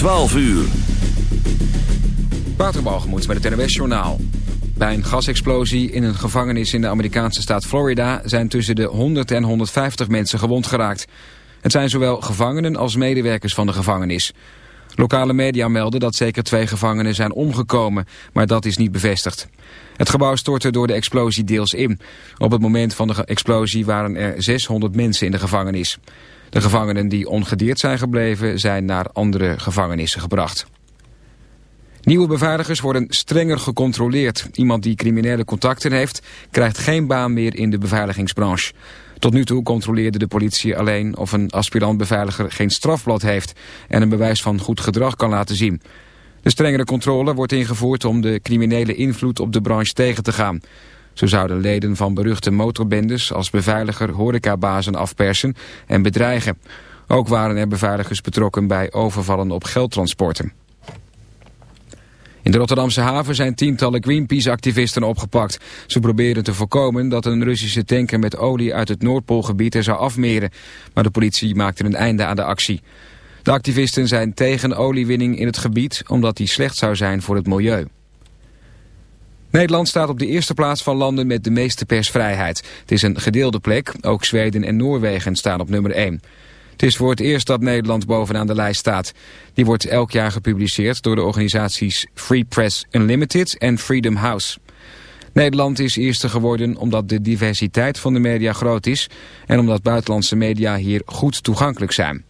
12 uur. Waterbalgemoed met het NWS Journaal. Bij een gasexplosie in een gevangenis in de Amerikaanse staat Florida... zijn tussen de 100 en 150 mensen gewond geraakt. Het zijn zowel gevangenen als medewerkers van de gevangenis. Lokale media melden dat zeker twee gevangenen zijn omgekomen... maar dat is niet bevestigd. Het gebouw stortte door de explosie deels in. Op het moment van de explosie waren er 600 mensen in de gevangenis. De gevangenen die ongedeerd zijn gebleven zijn naar andere gevangenissen gebracht. Nieuwe beveiligers worden strenger gecontroleerd. Iemand die criminele contacten heeft krijgt geen baan meer in de beveiligingsbranche. Tot nu toe controleerde de politie alleen of een aspirant-beveiliger geen strafblad heeft en een bewijs van goed gedrag kan laten zien. De strengere controle wordt ingevoerd om de criminele invloed op de branche tegen te gaan. Zo zouden leden van beruchte motorbendes als beveiliger horecabazen afpersen en bedreigen. Ook waren er beveiligers betrokken bij overvallen op geldtransporten. In de Rotterdamse haven zijn tientallen Greenpeace-activisten opgepakt. Ze proberen te voorkomen dat een Russische tanker met olie uit het Noordpoolgebied er zou afmeren. Maar de politie maakte een einde aan de actie. De activisten zijn tegen oliewinning in het gebied omdat die slecht zou zijn voor het milieu. Nederland staat op de eerste plaats van landen met de meeste persvrijheid. Het is een gedeelde plek, ook Zweden en Noorwegen staan op nummer 1. Het is voor het eerst dat Nederland bovenaan de lijst staat. Die wordt elk jaar gepubliceerd door de organisaties Free Press Unlimited en Freedom House. Nederland is eerste geworden omdat de diversiteit van de media groot is... en omdat buitenlandse media hier goed toegankelijk zijn.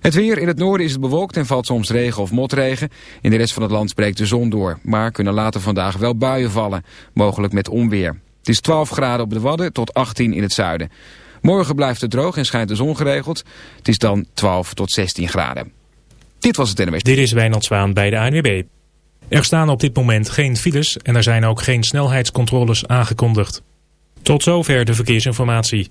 Het weer in het noorden is het bewolkt en valt soms regen of motregen. In de rest van het land breekt de zon door. Maar kunnen later vandaag wel buien vallen, mogelijk met onweer. Het is 12 graden op de Wadden tot 18 in het zuiden. Morgen blijft het droog en schijnt de zon geregeld. Het is dan 12 tot 16 graden. Dit was het NMS. Dit is Wijnald Zwaan bij de ANWB. Er staan op dit moment geen files en er zijn ook geen snelheidscontroles aangekondigd. Tot zover de verkeersinformatie.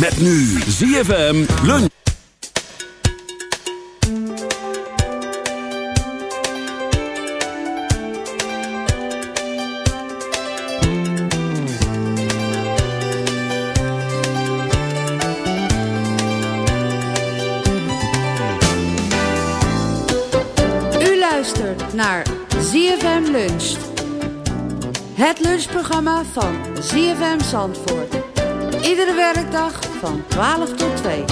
Met nu ZFM Lunch. U luistert naar ZFM Lunch. Het lunchprogramma van ZFM Zandvoort. Iedere werkdag van 12 tot 2.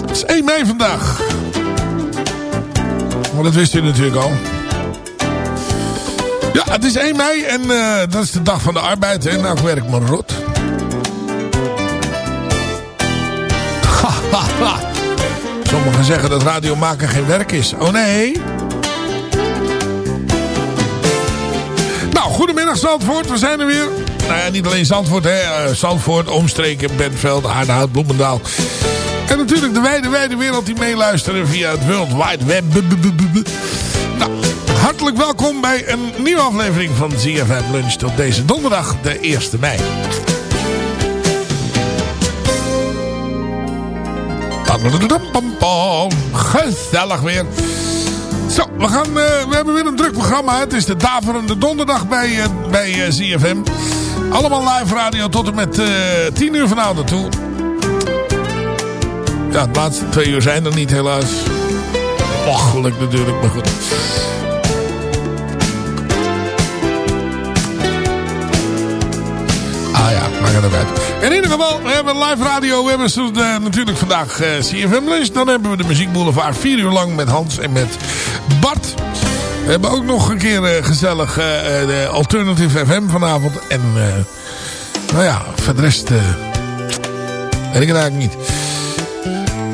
Het is 1 mei vandaag. Maar dat wist u natuurlijk al. Ja, het is 1 mei en uh, dat is de dag van de arbeid. En nou werk maar rot. Sommigen zeggen dat radio maken geen werk is. Oh nee. Nou, goedemiddag Zandvoort. We zijn er weer. Nou ja, niet alleen Zandvoort, hè. Uh, Zandvoort, omstreken, Bentveld, Aardehout, Bloemendaal. En natuurlijk de wijde, wijde wereld die meeluisteren via het World Wide Web. Nou, hartelijk welkom bij een nieuwe aflevering van ZFM Lunch tot deze donderdag, de 1 mei. Gezellig weer. Zo, we, gaan, uh, we hebben weer een druk programma. Het is de daverende donderdag bij, uh, bij uh, ZFM. Allemaal live radio tot en met 10 uur vanavond naartoe. Ja, de laatste twee uur zijn er niet helaas. Ochelijk natuurlijk, maar goed. In ieder geval, we hebben live radio. We hebben uh, natuurlijk vandaag uh, CFM Lunch. Dan hebben we de Muziek Boulevard vier uur lang met Hans en met Bart. We hebben ook nog een keer uh, gezellig de Alternative FM vanavond. En nou ja, voor de rest weet ik het eigenlijk niet.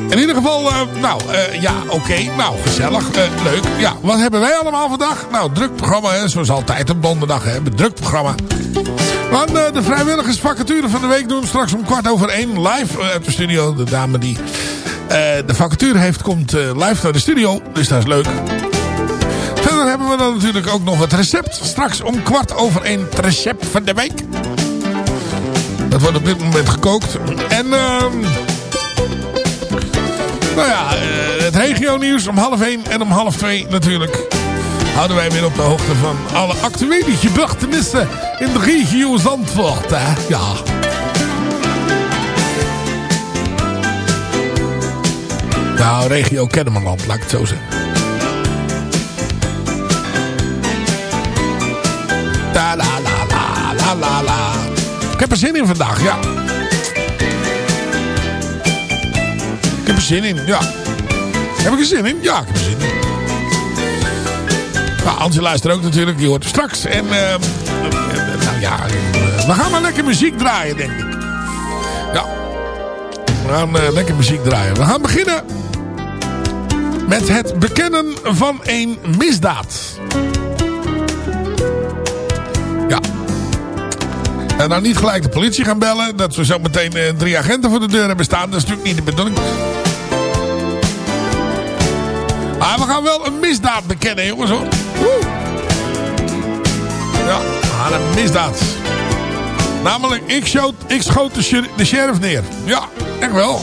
In ieder geval, nou, ja, oké. Nou, gezellig. Leuk. Ja, wat hebben wij allemaal vandaag? Nou, druk programma, hè, zoals altijd op donderdag. Hè, druk programma. We gaan de vrijwilligersvacature van de week doen. Straks om kwart over één live uit de studio. De dame die de vacature heeft, komt live naar de studio. Dus dat is leuk. Verder hebben we dan natuurlijk ook nog het recept. Straks om kwart over één het recept van de week. Dat wordt op dit moment gekookt. En... Uh, nou ja, het regio nieuws om half 1 en om half 2 natuurlijk. Houden wij weer op de hoogte van alle actuele gebeurtenissen in de regio Zandvoort. Hè? Ja. Nou, regio Kennemerland, laat ik het zo zeggen. La la la la la la la. Ik heb er zin in vandaag, ja. Ik heb er zin in, ja. Heb ik er zin in? Ja, ik heb er zin in. Nou, Antje luistert ook natuurlijk, die hoort straks. En, uh, nou ja, uh, we gaan maar lekker muziek draaien, denk ik. Ja. We gaan uh, lekker muziek draaien. We gaan beginnen met het bekennen van een misdaad. Ja. En dan niet gelijk de politie gaan bellen. Dat we zo meteen uh, drie agenten voor de deur hebben staan. Dat is natuurlijk niet de bedoeling. Maar we gaan wel een misdaad bekennen, jongens. Hoor. Woe. Ja, gaan een misdaad. Namelijk, ik, schoot, ik schoot de, de sheriff neer. Ja, echt wel.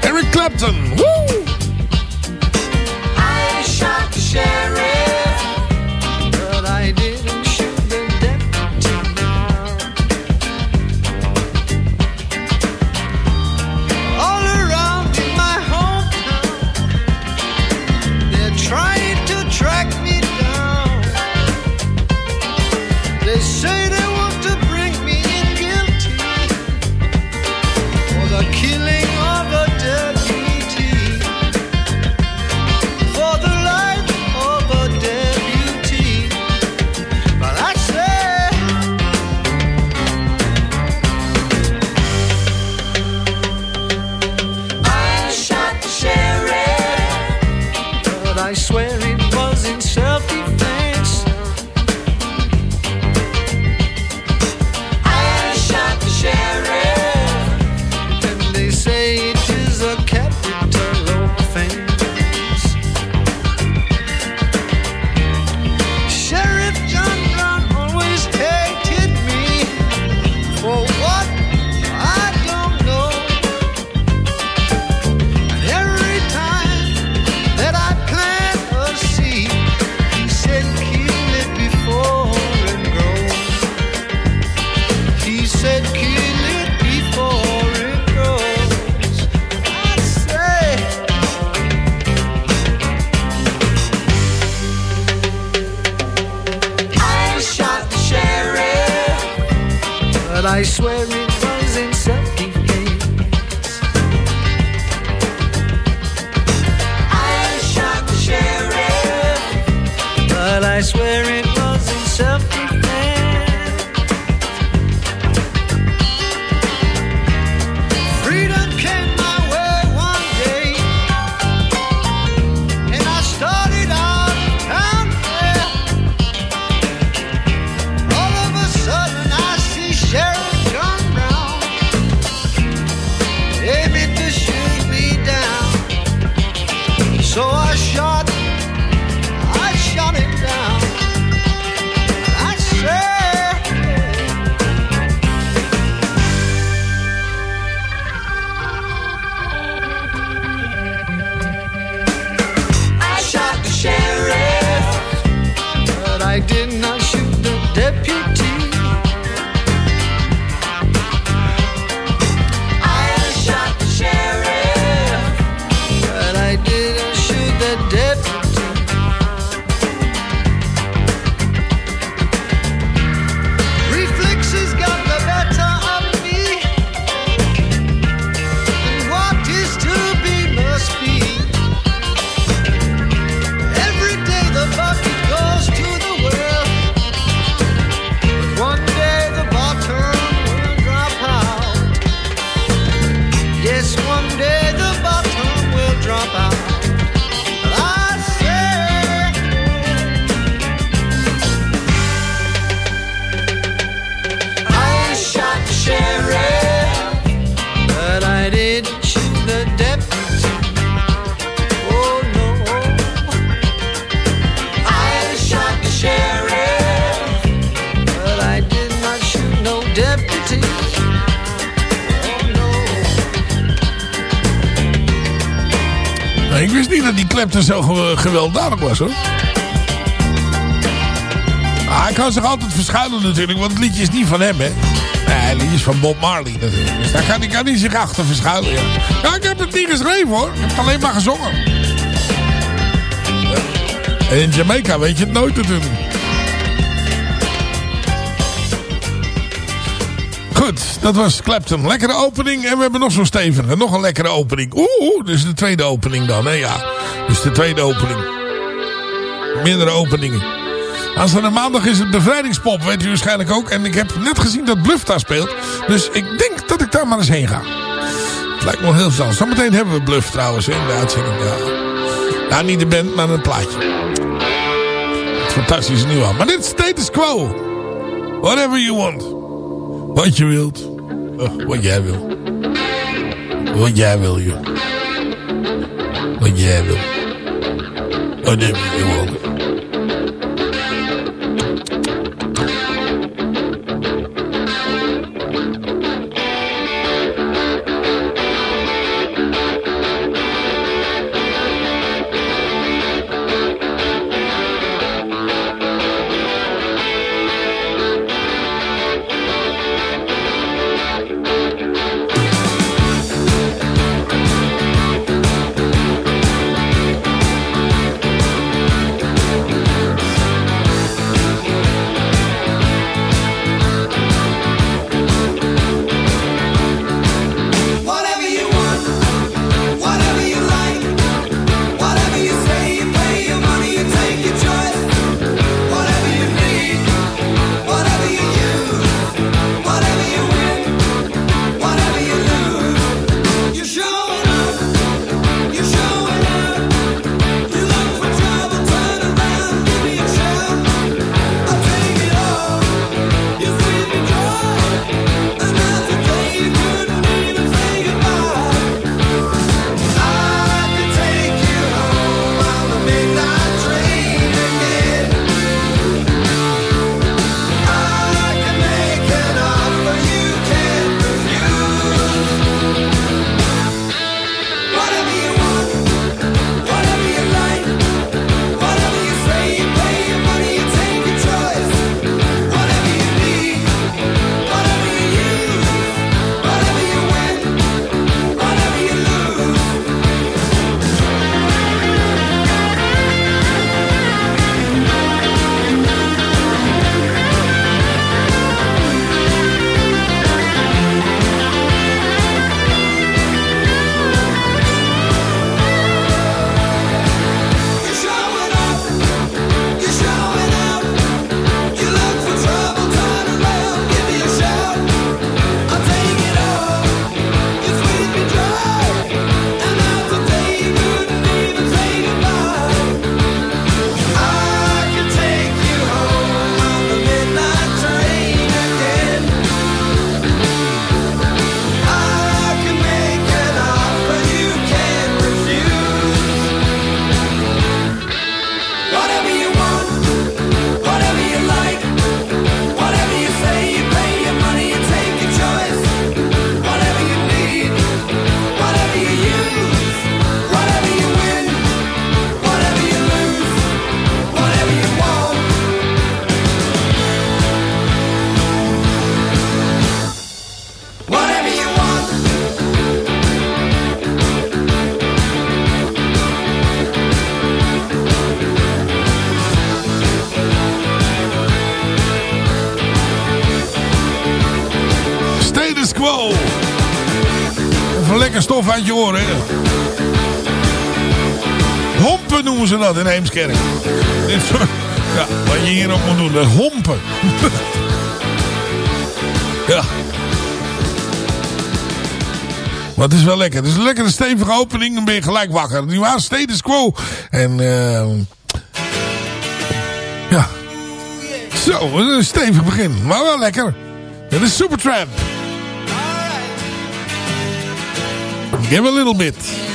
Eric Clapton. Woe! I shot the sheriff, So I shot, Clapton zo ge- gewelddadig was hoor. Ah, hij kan zich altijd verschuilen natuurlijk, want het liedje is niet van hem hè. Nee, het liedje is van Bob Marley natuurlijk. Dus daar kan, hij kan hij zich achter verschuilen. Ja. ik heb het niet geschreven hoor. Ik heb het alleen maar gezongen. En in Jamaica weet je het nooit natuurlijk. Goed, dat was Clapton. Lekkere opening. En we hebben nog zo'n stevige. Nog een lekkere opening. Oeh, dus de tweede opening dan. Hè? Ja, dus de tweede opening. Meerdere openingen. Aanstaande maandag is het bevrijdingspop, weet u waarschijnlijk ook. En ik heb net gezien dat Bluff daar speelt. Dus ik denk dat ik daar maar eens heen ga. Het lijkt me wel heel snel. Zometeen hebben we Bluff trouwens hè, in de uitzending. Ja. Nou, niet de band, maar een plaatje. Het fantastische nieuw aan. Maar dit is status quo. Whatever you want. Wat je wilt. Oh, wat jij wil. Wat jij wil, joh. Wat jij wil. Whatever you want. Quo. Even lekker stof uit je oren. Hompen noemen ze dat in Heemskerk. Ja, wat je hierop moet doen. Dat hompen. ja. Maar het is wel lekker. Het is een lekkere stevige opening. Dan ben je gelijk wakker. Die was status quo. En ehm ja. Zo, een stevig begin. Maar wel lekker. Dit is Supertramp. Give a little bit.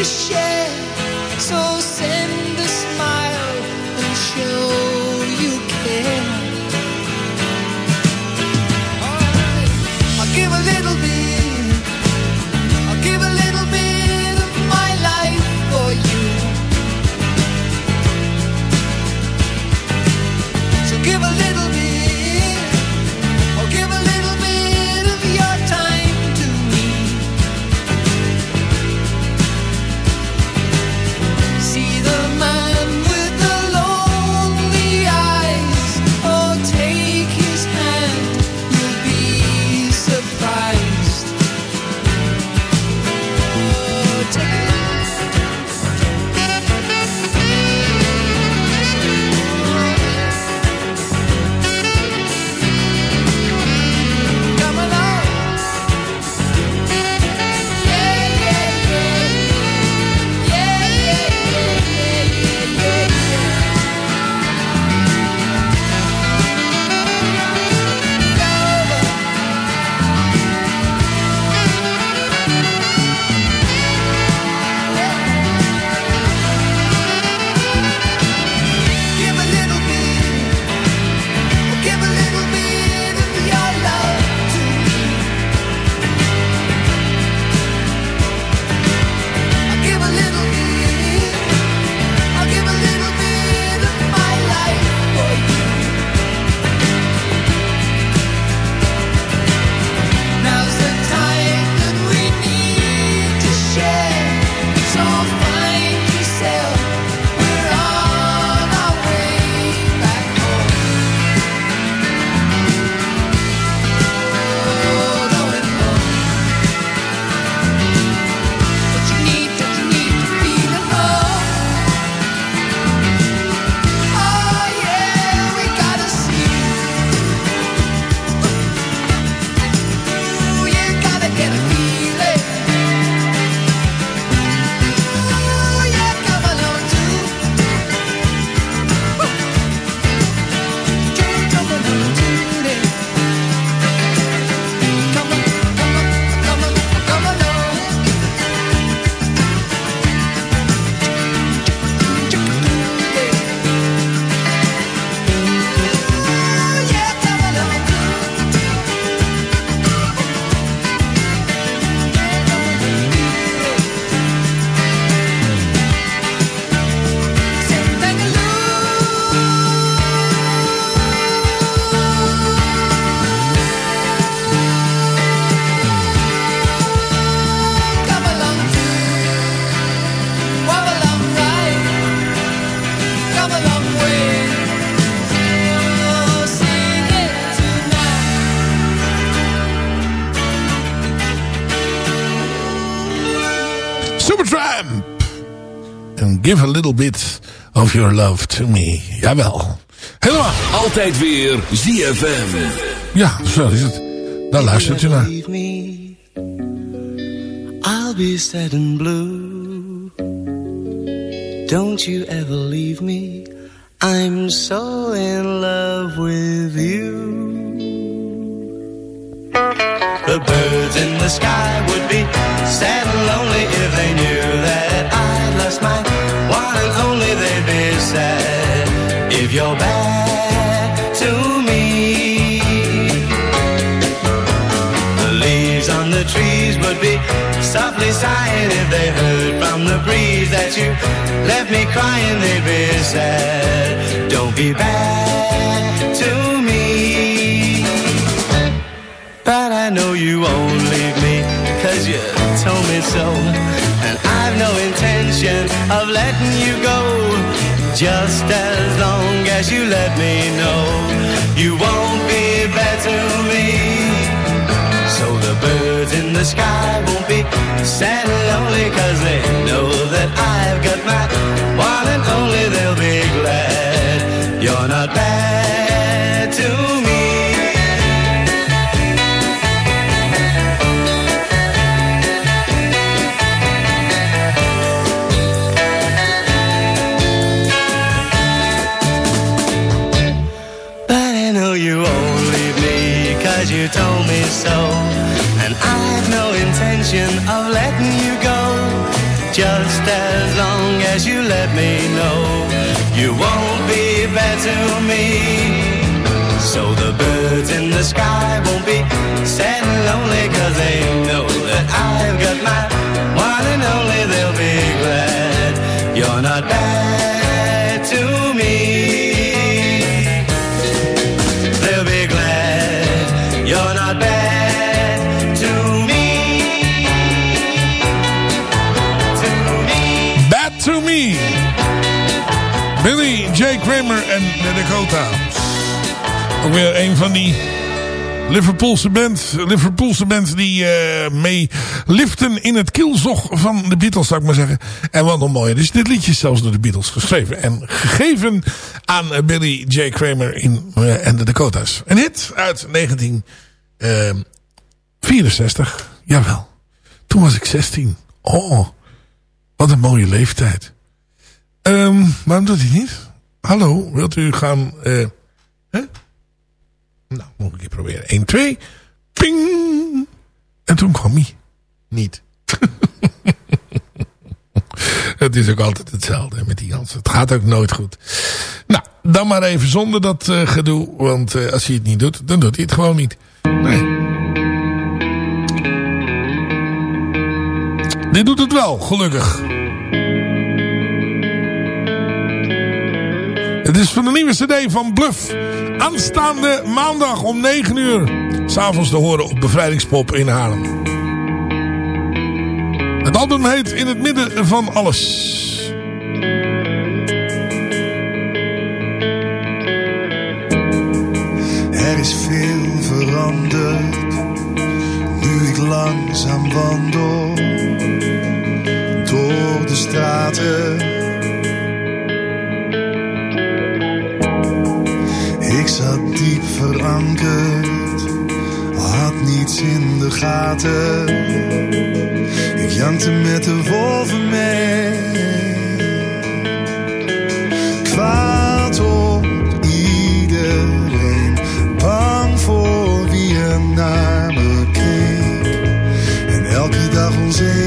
To share, give a little bit of your love to me. Jawel. Helemaal. Altijd weer ZFM. Ja, zo is het. Daar luistert u naar. Me, I'll be sad and blue. Don't you ever leave me. I'm so in love with you. The birds in the sky would be sad and lonely if they knew that I lost my and only. They'd be sad if you're back to me. The leaves on the trees would be softly sighing if they heard from the breeze that you left me crying. They'd be sad. Don't be bad to me. But I know you won't leave me, cause you told me so. I've no intention of letting you go. Just as long as you let me know you won't be bad to me. So the birds in the sky won't be sad and lonely, cause they to me Dakota's. Ook weer een van die Liverpoolse bands, Liverpoolse bands die eh, mee liften in het kielzog van de Beatles, zou ik maar zeggen. En wat nog mooier is, dit liedje is zelfs door de Beatles geschreven. En gegeven aan eh, Billy J. Kramer in, eh, en de Dakota's. Een hit uit 1964. Jawel. Toen was ik 16. Oh, wat een mooie leeftijd. Ehm, waarom doet hij niet? Hallo, wilt u gaan... eh hè? Nou, moet ik keer proberen. 1, 2. Ping! En toen kwam hij. Niet. het is ook altijd hetzelfde met die Jans. Het gaat ook nooit goed. Nou, dan maar even zonder dat eh, gedoe. Want eh, als hij het niet doet, dan doet hij het gewoon niet. Nee. Dit doet het wel, gelukkig. Het is van de nieuwe cd van Bluff. Aanstaande maandag om 9 uur. S'avonds te horen op Bevrijdingspop in Haarlem. Het album heet In het midden van alles. Er is veel veranderd, nu ik langzaam wandel door de straten. Zat diep verankerd, had niets in de gaten. Ik jankte met de wolven mee. Kwaad op iedereen, bang voor wie er naar me keek. En elke dag onzeker.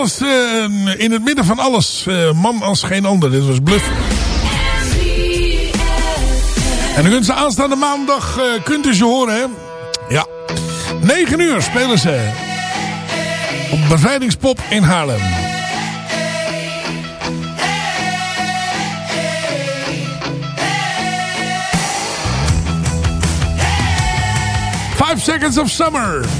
Ehm, in het midden van alles. Eh, man als geen ander. Dit was Bluff. En dan kunt ze aanstaande maandag, eh, kunt u ze horen hè. Ja. 9 uur spelen ze. Op Bevrijdingspop in Haarlem. Five Seconds of Summer.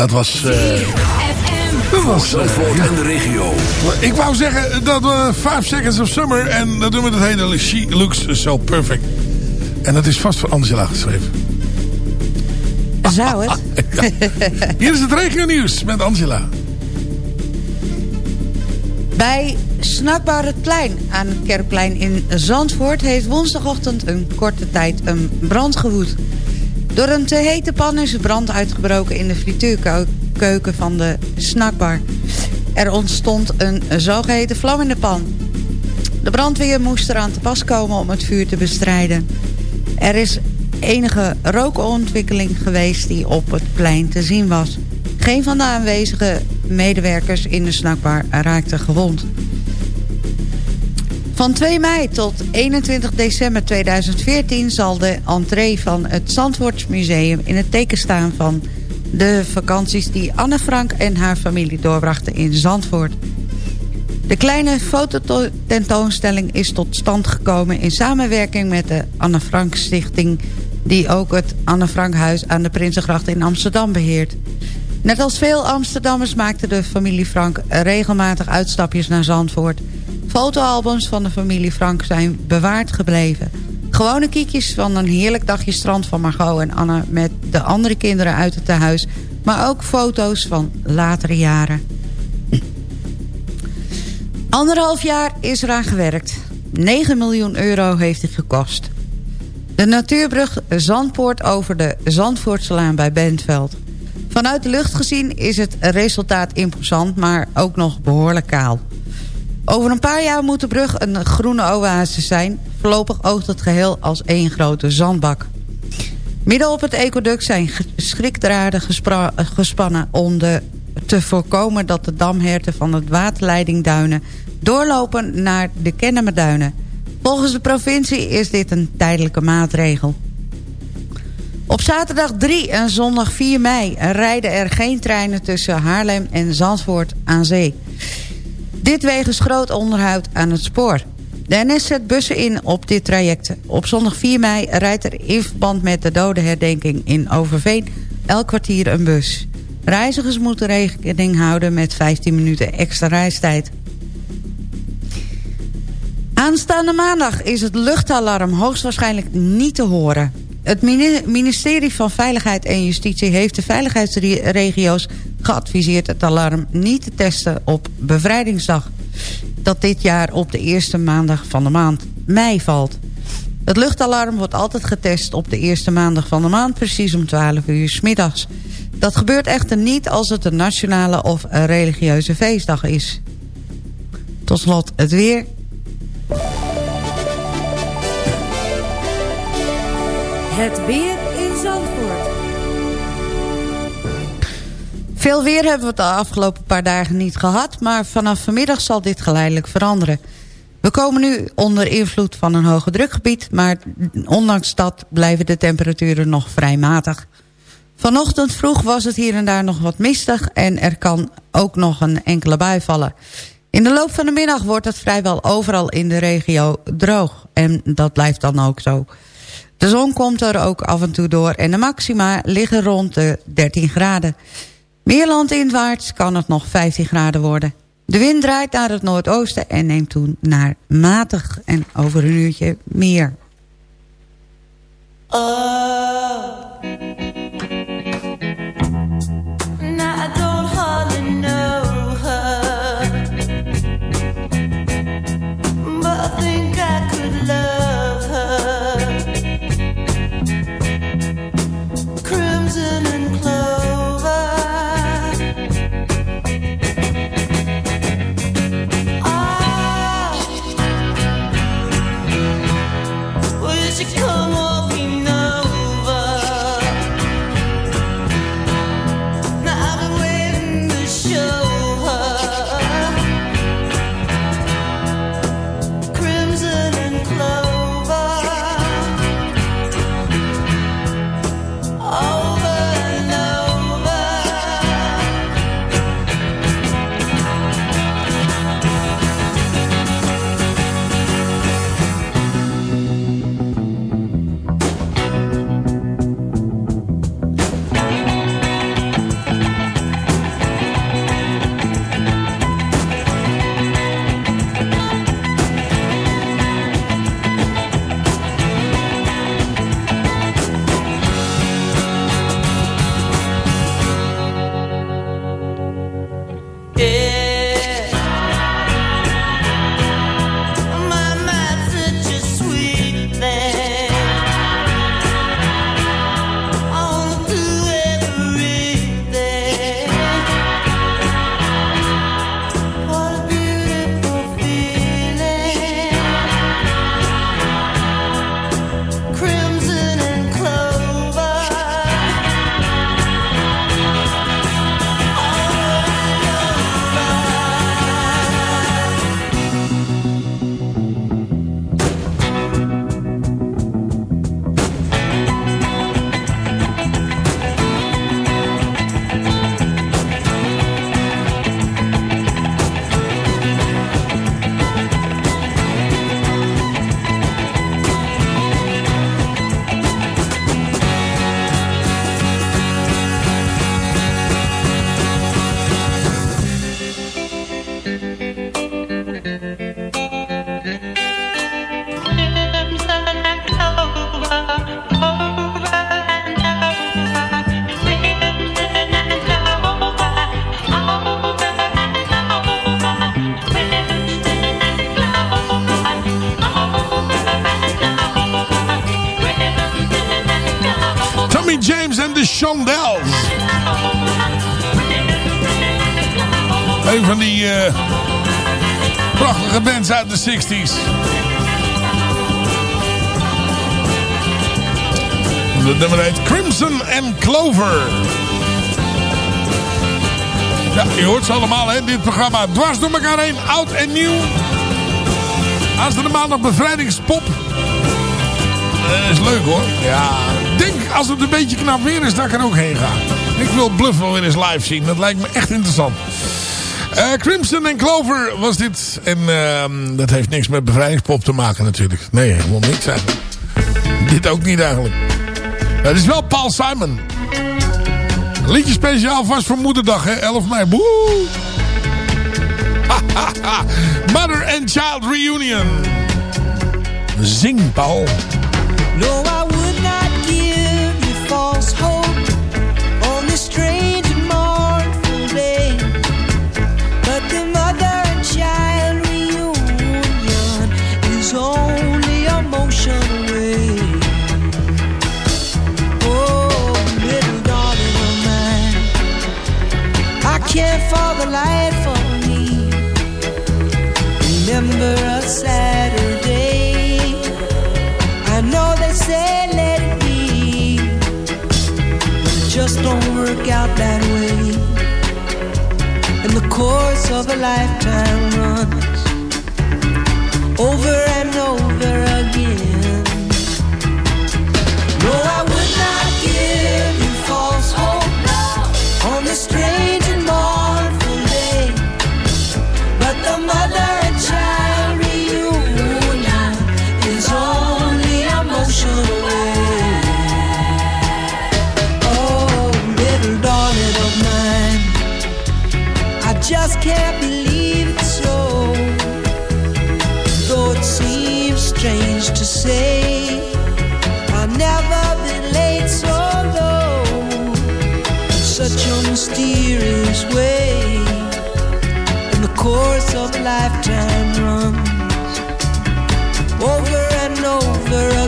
dat was... Uh, Zandvoort en de regio. Ik wou zeggen dat we 5 Seconds of Summer... en dat doen we het hele She Looks So Perfect. En dat is vast voor Angela geschreven. Zou het? Hier is het regio nieuws met Angela. Bij snakbare het Plein aan het Kerkplein in Zandvoort... heeft woensdagochtend een korte tijd een brand gewoed... Door een te hete pan is brand uitgebroken in de frituurkeuken van de snackbar. Er ontstond een zogeheten vlam in de pan. De brandweer moest eraan te pas komen om het vuur te bestrijden. Er is enige rookontwikkeling geweest die op het plein te zien was. Geen van de aanwezige medewerkers in de snackbar raakte gewond. Van 2 mei tot 21 december 2014 zal de entree van het Zandvoortsmuseum in het teken staan van de vakanties die Anne Frank en haar familie doorbrachten in Zandvoort. De kleine fototentoonstelling is tot stand gekomen in samenwerking met de Anne Frank Stichting... die ook het Anne Frank Huis aan de Prinsengracht in Amsterdam beheert. Net als veel Amsterdammers maakte de familie Frank regelmatig uitstapjes naar Zandvoort. Fotoalbums van de familie Frank zijn bewaard gebleven. Gewone kiekjes van een heerlijk dagje strand van Margot en Anne... met de andere kinderen uit het tehuis. Maar ook foto's van latere jaren. Anderhalf jaar is eraan gewerkt. 9 miljoen euro heeft het gekost. De natuurbrug Zandpoort over de Zandvoortselaan bij Bentveld. Vanuit de lucht gezien is het resultaat imposant, maar ook nog behoorlijk kaal. Over een paar jaar moet de brug een groene oase zijn. Voorlopig oogt het geheel als één grote zandbak. Midden op het ecoduct zijn schrikdraden gespannen... om te voorkomen dat de damherten van het waterleidingduinen... doorlopen naar de Kennemerduinen. Volgens de provincie is dit een tijdelijke maatregel. Op zaterdag 3 en zondag 4 mei rijden er geen treinen tussen Haarlem en Zandvoort aan zee. Dit wegens groot onderhoud aan het spoor. De NS zet bussen in op dit traject. Op zondag 4 mei rijdt er in verband met de dodenherdenking in Overveen... elk kwartier een bus. Reizigers moeten rekening houden met 15 minuten extra reistijd. Aanstaande maandag is het luchtalarm hoogstwaarschijnlijk niet te horen. Het ministerie van Veiligheid en Justitie heeft de veiligheidsregio's geadviseerd het alarm niet te testen op bevrijdingsdag. Dat dit jaar op de eerste maandag van de maand mei valt. Het luchtalarm wordt altijd getest op de eerste maandag van de maand, precies om 12 uur s middags. Dat gebeurt echter niet als het een nationale of een religieuze feestdag is. Tot slot het weer. Het weer in Zandvoort. Veel weer hebben we de afgelopen paar dagen niet gehad... maar vanaf vanmiddag zal dit geleidelijk veranderen. We komen nu onder invloed van een hoge drukgebied... maar ondanks dat blijven de temperaturen nog vrij matig. Vanochtend vroeg was het hier en daar nog wat mistig... en er kan ook nog een enkele bui vallen. In de loop van de middag wordt het vrijwel overal in de regio droog. En dat blijft dan ook zo. De zon komt er ook af en toe door en de maxima liggen rond de 13 graden. Meer landinwaarts kan het nog 15 graden worden. De wind draait naar het noordoosten en neemt toen naar matig en over een uurtje meer. Oh. 60s. De nummer heet Crimson and Clover. Ja, je hoort ze allemaal, hè. Dit programma dwars door elkaar heen. Oud en nieuw. Aanstaande maandag bevrijdingspop. Dat is leuk hoor. Ja, ik denk als het een beetje knap weer is, dat ik er ook heen ga. Ik wil Bluff wel weer eens live zien. Dat lijkt me echt interessant. Eh, Crimson en Clover was dit. En ehm, dat heeft niks met bevrijdingspop te maken natuurlijk. Nee, helemaal niks eigenlijk. Dit ook niet eigenlijk. Het is wel Paul Simon. Liedje speciaal vast voor moederdag, hè? 11 mei. Woe! Mother and Child Reunion. Zing, Paul. No, for the life for me remember a Saturday. I know they say let it be, but it just don't work out that way. And the course of a lifetime runs over and over again. No, I would not give you false hope on this strange course of lifetime runs over and over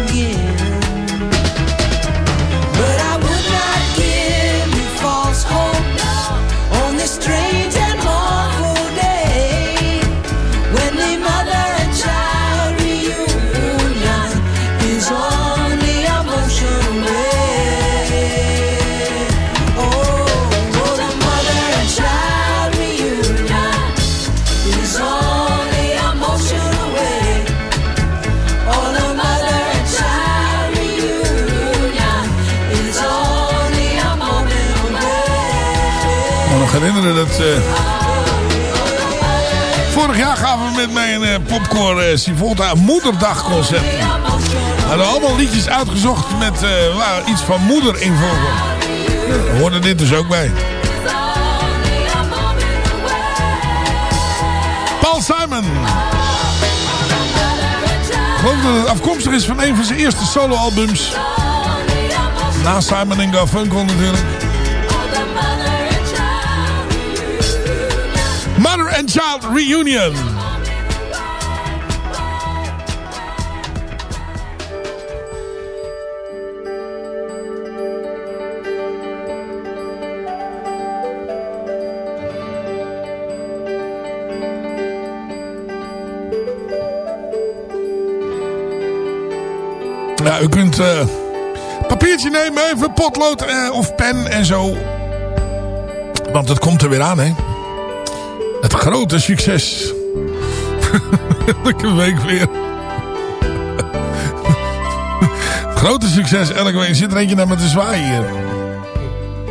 herinneren dat... eh, vorig jaar gaven we met mijn eh, popcorn eh, Sivolta een moederdagconcert. We hadden allemaal liedjes uitgezocht met waar iets van moeder in voorkwam. Daar hoorde dit dus ook bij. Paul Simon. Ik geloof dat het afkomstig is van een van zijn eerste soloalbums. Na Simon Garfunkel natuurlijk. Child Reunion. Ja, u kunt eh, papiertje nemen, even potlood eh, of pen en zo. Want het komt er weer aan, hè. Het grote succes. Elke week weer. Grote succes elke week. Zit er eentje naar me te zwaaien hier.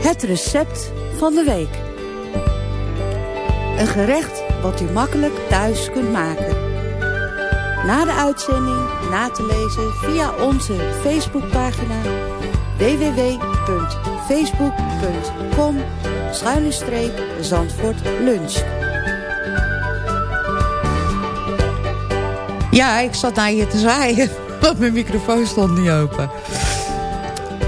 Het recept van de week. Een gerecht wat u makkelijk thuis kunt maken. Na de uitzending na te lezen via onze Facebookpagina www.facebook.com Zandvoort Lunch. Ja, ik zat naar je te zwaaien. Want mijn microfoon stond niet open.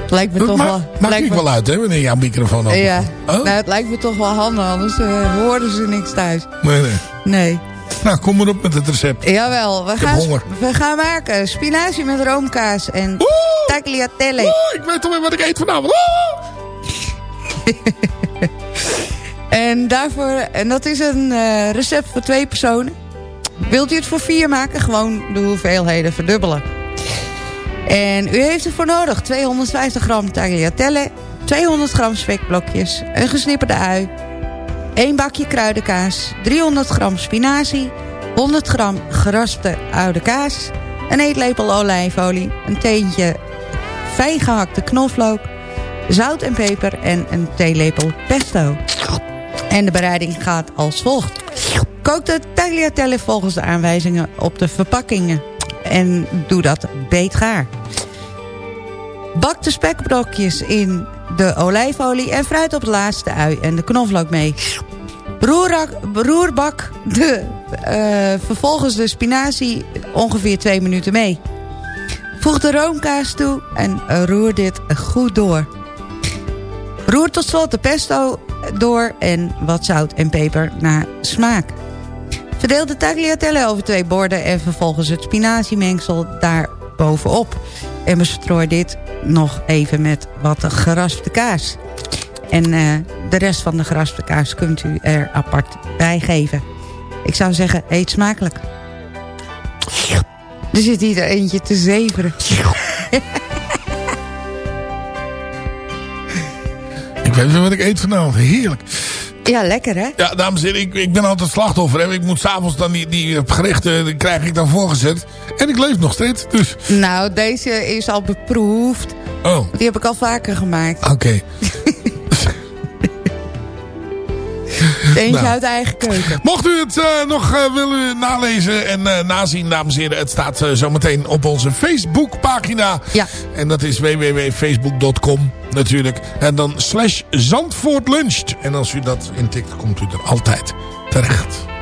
Lijkt me Dat toch ma- wel... maakt me- wel uit, hè, wanneer jouw microfoon open Ja, Oh? nou, het lijkt me toch wel handig, anders eh, hoorden ze niks thuis. Nee, nee. Nee. Nou, kom maar op met het recept. Jawel, we gaan, we gaan maken spinazie met roomkaas en tagliatelle. Oeh, ik weet alweer wat ik eet vanavond. En daarvoor, en dat is een eh, recept voor twee personen. Wilt u het voor vier maken, gewoon de hoeveelheden verdubbelen. En u heeft ervoor nodig 250 gram tagliatelle, 200 gram spekblokjes, een gesnipperde ui, 1 bakje kruidenkaas, 300 gram spinazie, 100 gram geraspte oude kaas, een eetlepel olijfolie, een teentje fijn gehakte knoflook, zout en peper en een theelepel pesto. En de bereiding gaat als volgt. Kook de tagliatelle volgens de aanwijzingen op de verpakkingen. En doe dat beetgaar. Bak de spekbrokjes in de olijfolie en fruit op het laatste ui en de knoflook mee. Roerak, roerbak de, eh, vervolgens de spinazie ongeveer 2 minuten mee. Voeg de roomkaas toe en roer dit goed door. Roer tot slot de pesto door en wat zout en peper naar smaak. Verdeel de tagliatelle over twee borden en vervolgens het spinaziemengsel daar bovenop. En bestrooi dit nog even met wat geraspte kaas. En uh, de rest van de geraspte kaas kunt u er apart bij geven. Ik zou zeggen, eet smakelijk. Er zit hier er eentje te zeveren. Ik weet niet wat ik eet vanavond. Heerlijk. Ja, lekker hè? Ja, dames en heren, ik, ik ben altijd slachtoffer. Hè. Ik moet s'avonds dan die, die gerechten, die krijg ik dan voorgezet. En ik leef nog steeds, dus... Nou, deze is al beproefd. Oh. Die heb ik al vaker gemaakt. Oké. Eentje Nou. uit eigen keuken. Mocht u het eh, nog eh, willen nalezen en eh, nazien, dames en heren. Het staat zometeen op onze Facebookpagina. Ja. En dat is www.facebook.com natuurlijk. En dan slash Zandvoort Luncht. En als u dat intikt, komt u er altijd terecht.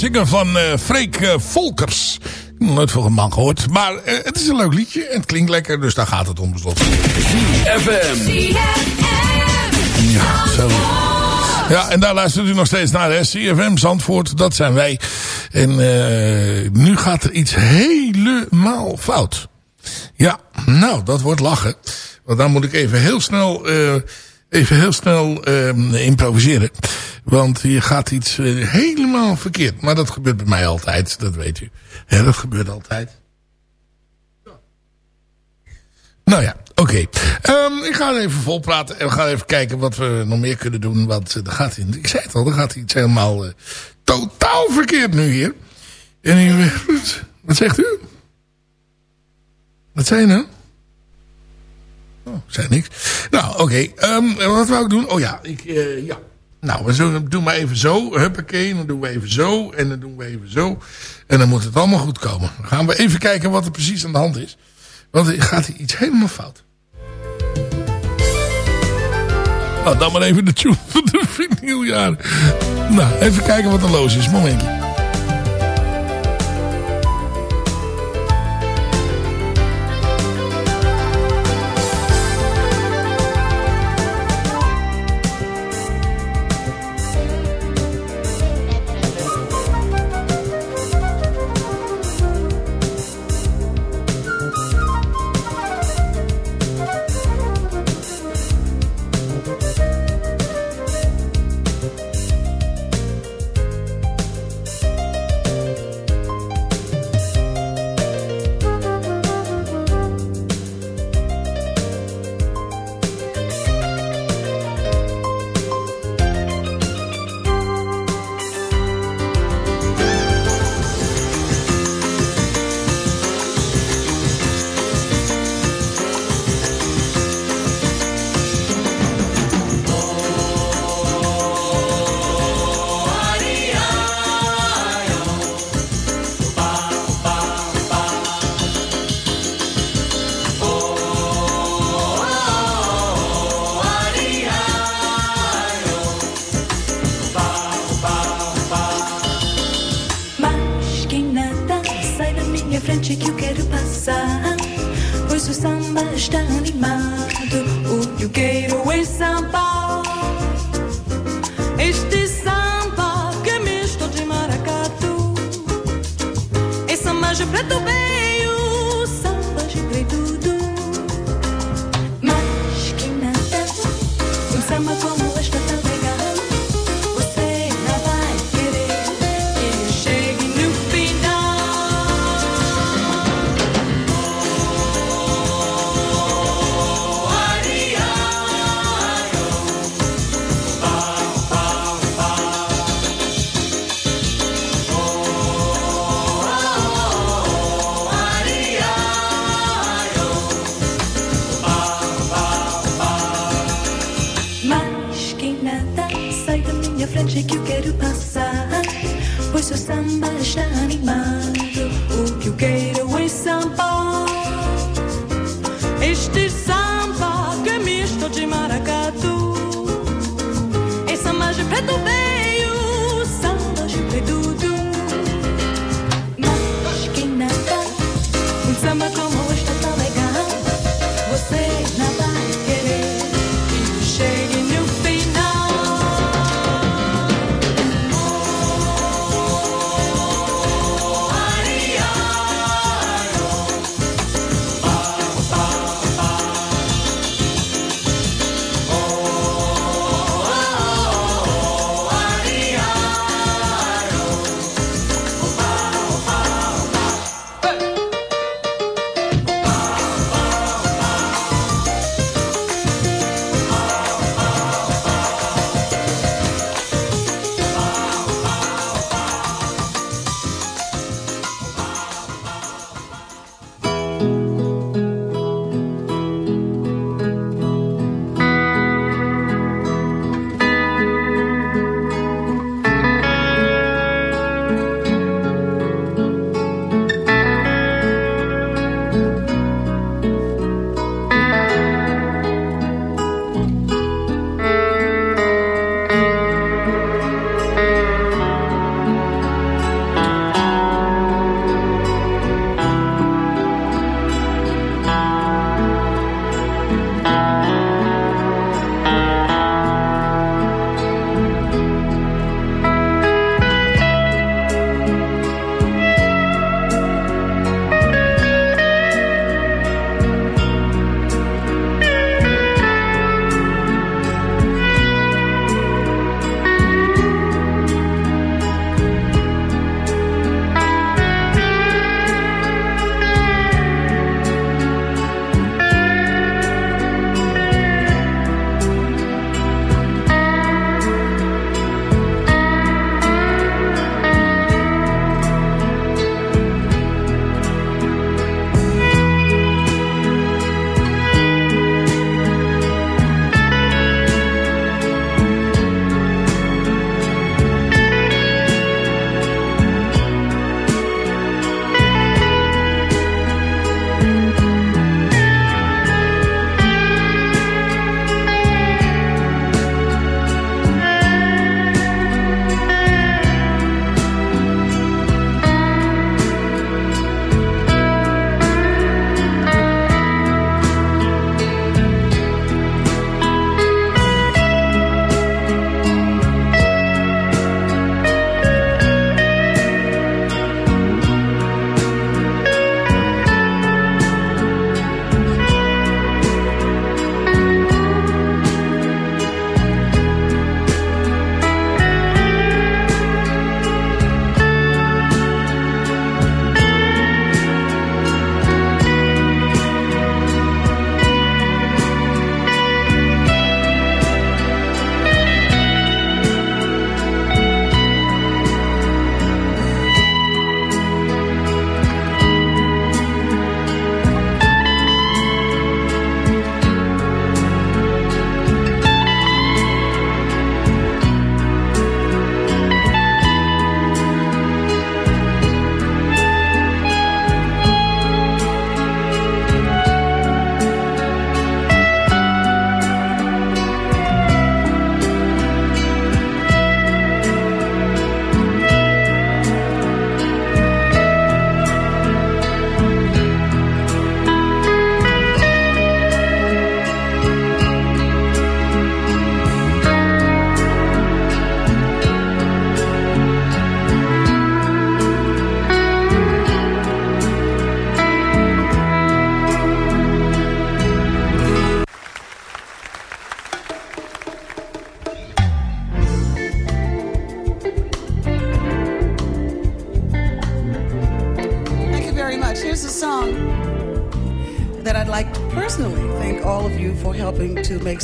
Zingen van eh Freek eh, Volkers. Ik heb nog nooit van een man gehoord. Maar eh, het is een leuk liedje en het klinkt lekker. Dus daar gaat het om beslot. FM. Ja, zo. Ja, en daar luistert u nog steeds naar. Hè? CFM Zandvoort, dat zijn wij. En nu gaat er iets helemaal fout. Ja, nou, dat wordt lachen. Want dan moet ik even heel snel, even heel snel eh, improviseren. Want hier gaat iets eh, helemaal verkeerd. Maar dat gebeurt bij mij altijd, dat weet u. Ja, dat gebeurt altijd. Nou ja, oké. Ehm, ik ga even vol praten en we gaan even kijken wat we nog meer kunnen doen. Want uh, er gaat, in- ik zei het al, er gaat iets helemaal eh, totaal verkeerd nu hier. En wat zegt u? Wat zei je nou? Oh, zei niks. Nou, oké. Ehm, wat wou ik doen? Oh ja, ik, ja. Nou, we doen maar even zo. Huppakee, dan doen we even zo. En dan doen we even zo. En dan moet het allemaal goed komen. Dan gaan we even kijken wat er precies aan de hand is. Want er gaat hier iets helemaal fout. Nou, dan maar even de tune van de vinyljaren. Nou, even kijken wat er los is. Momentje.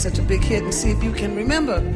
such a big hit and see if you can remember.